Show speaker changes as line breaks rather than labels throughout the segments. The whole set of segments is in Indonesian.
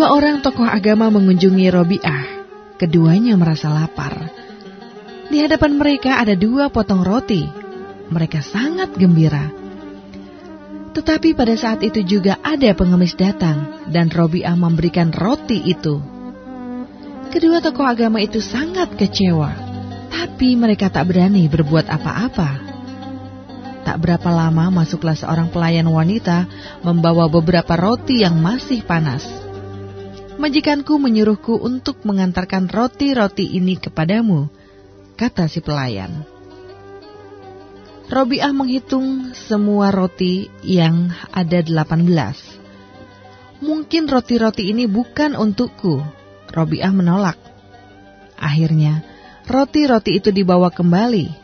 Dua orang tokoh agama mengunjungi Robiah. Keduanya merasa lapar. Di hadapan mereka ada dua potong roti. Mereka sangat gembira. Tetapi pada saat itu juga ada pengemis datang dan Robiah memberikan roti itu. Kedua tokoh agama itu sangat kecewa, tapi mereka tak berani berbuat apa-apa. Tak berapa lama masuklah seorang pelayan wanita membawa beberapa roti yang masih panas majikanku menyuruhku untuk mengantarkan roti-roti ini kepadamu, kata si pelayan. Robiah menghitung semua roti yang ada delapan belas. Mungkin roti-roti ini bukan untukku. Robiah menolak. Akhirnya, roti-roti itu dibawa kembali.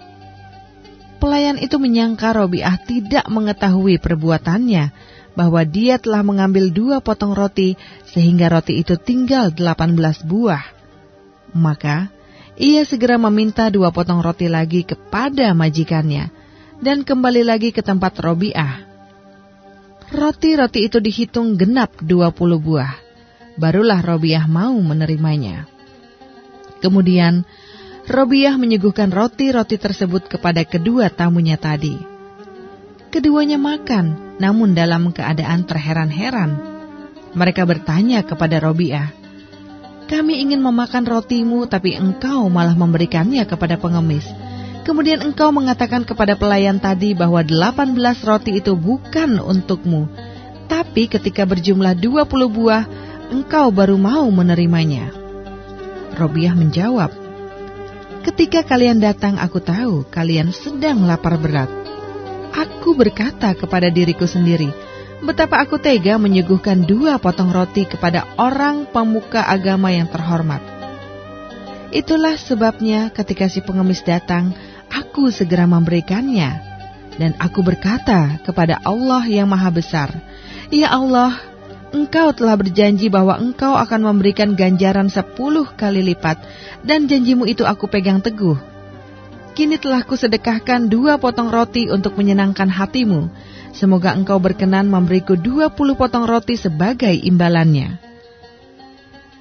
Pelayan itu menyangka Robiah tidak mengetahui perbuatannya, bahwa dia telah mengambil dua potong roti sehingga roti itu tinggal delapan belas buah. Maka ia segera meminta dua potong roti lagi kepada majikannya dan kembali lagi ke tempat Robiah. Roti-roti itu dihitung genap dua puluh buah. Barulah Robiah mau menerimanya. Kemudian Robiah menyuguhkan roti-roti tersebut kepada kedua tamunya tadi. Keduanya makan namun dalam keadaan terheran-heran. Mereka bertanya kepada Robiah, kami ingin memakan rotimu, tapi engkau malah memberikannya kepada pengemis. Kemudian engkau mengatakan kepada pelayan tadi bahwa 18 roti itu bukan untukmu. Tapi ketika berjumlah 20 buah, engkau baru mau menerimanya. Robiah menjawab, Ketika kalian datang aku tahu kalian sedang lapar berat aku berkata kepada diriku sendiri, betapa aku tega menyuguhkan dua potong roti kepada orang pemuka agama yang terhormat. Itulah sebabnya ketika si pengemis datang, aku segera memberikannya. Dan aku berkata kepada Allah yang maha besar, Ya Allah, Engkau telah berjanji bahwa Engkau akan memberikan ganjaran sepuluh kali lipat, dan janjimu itu aku pegang teguh. Kini telah kusedekahkan dua potong roti untuk menyenangkan hatimu. Semoga engkau berkenan memberiku dua puluh potong roti sebagai imbalannya.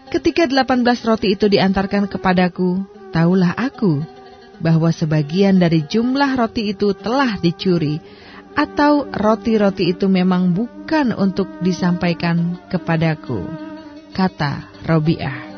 Ketika delapan belas roti itu diantarkan kepadaku, tahulah aku bahwa sebagian dari jumlah roti itu telah dicuri, atau roti-roti itu memang bukan untuk disampaikan kepadaku, kata Robiah.